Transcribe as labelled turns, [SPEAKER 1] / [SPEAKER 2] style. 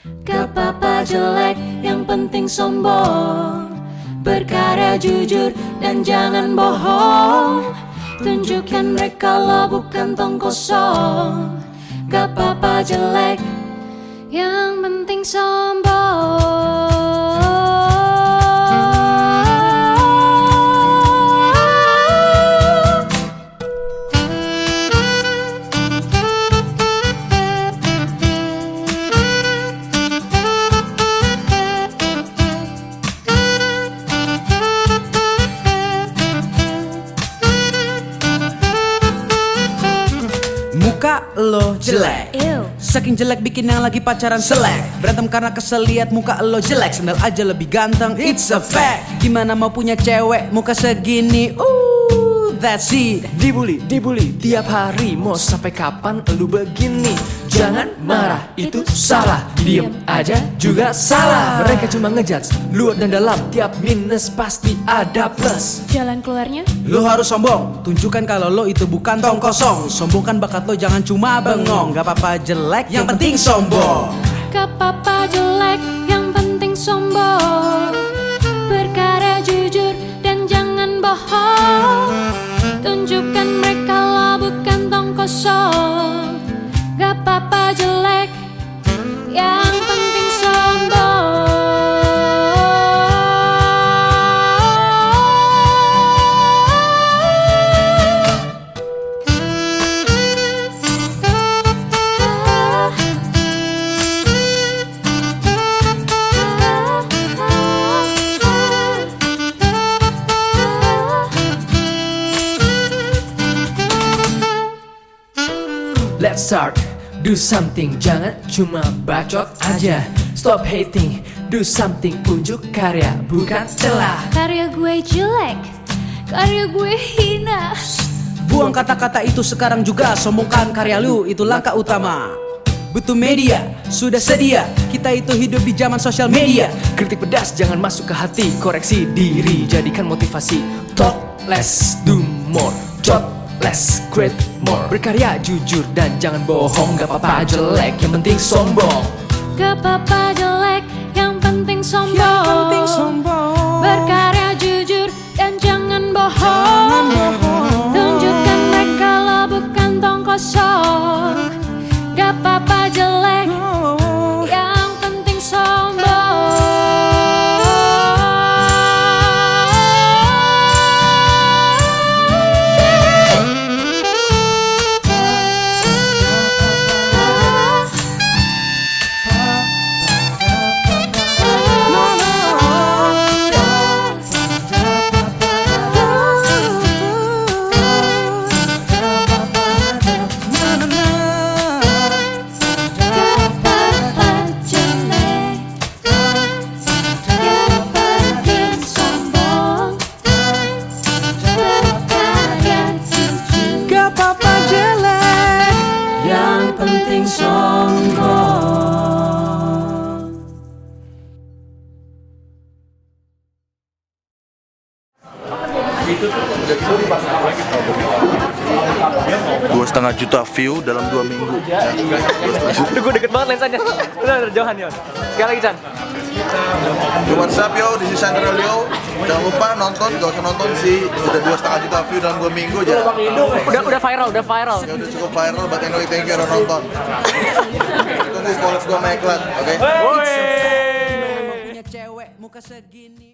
[SPEAKER 1] Gak apa-apa jelek, yang penting sombong. Berkarya jujur dan jangan bohong. Tunjukkan mereka lo bukan tong kosong. Gak apa-apa jelek, yang penting sombong
[SPEAKER 2] Muka lo jelek.
[SPEAKER 1] Ew.
[SPEAKER 2] Saking jelek bikin yang lagi pacaran selek. Berantem karena kesel liat muka lo jelek. Sendal aja lebih ganteng, it's a fact. Gimana mau punya cewek muka segini? Ooh, that's it.
[SPEAKER 3] Dibully, dibully. Tiap hari Mau sampai kapan lu begini Jangan marah, itu salah. Diem aja juga salah. Mereka cuma ngejudge luar dan dalam. Tiap minus pasti ada plus.
[SPEAKER 1] Jalan keluarnya?
[SPEAKER 2] Lo harus sombong, tunjukkan kalau lo itu bukan tong kosong. Sombongkan bakat lo jangan cuma bengong. Gak apa-apa jelek, yang penting sombong.
[SPEAKER 1] Gak apa-apa jelek, yang penting sombong. Berkarya jujur dan jangan bohong. Tunjukkan mereka lo bukan tong kosong
[SPEAKER 3] Let's start, do something Jangan cuma bacot aja. Stop hating, do something Unjuk karya, bukan celah.
[SPEAKER 1] Karya gue jelek, karya gue hina.
[SPEAKER 2] Buang kata-kata itu sekarang juga Sombongkan karya lu, itu langkah utama. Butuh media, sudah sedia. Kita itu hidup di zaman sosial media.
[SPEAKER 3] Kritik pedas jangan masuk ke hati. Koreksi diri jadikan motivasi. Talk less, do more. Jot less, create more. Berkarya jujur dan jangan bohong. Gak apa-apa jelek, yang penting sombong.
[SPEAKER 1] Gak apa-apa jelek, yang penting sombong. Berkarya
[SPEAKER 4] dua setengah juta view dalam dua minggu.
[SPEAKER 3] Aduh gue deket banget lensanya. Udah, udah jauhan Yon Sekali lagi Chan.
[SPEAKER 4] Yo, what's up yo, this is Sandra Leo Jangan lupa nonton, gak usah nonton sih. Udah dua setengah juta view dalam dua minggu aja.
[SPEAKER 3] Udah, udah viral, udah viral.
[SPEAKER 4] Ya udah cukup viral, but anyway thank you udah nonton. Tunggu followers gue sama Eklat, oke?
[SPEAKER 2] Punya cewek muka segini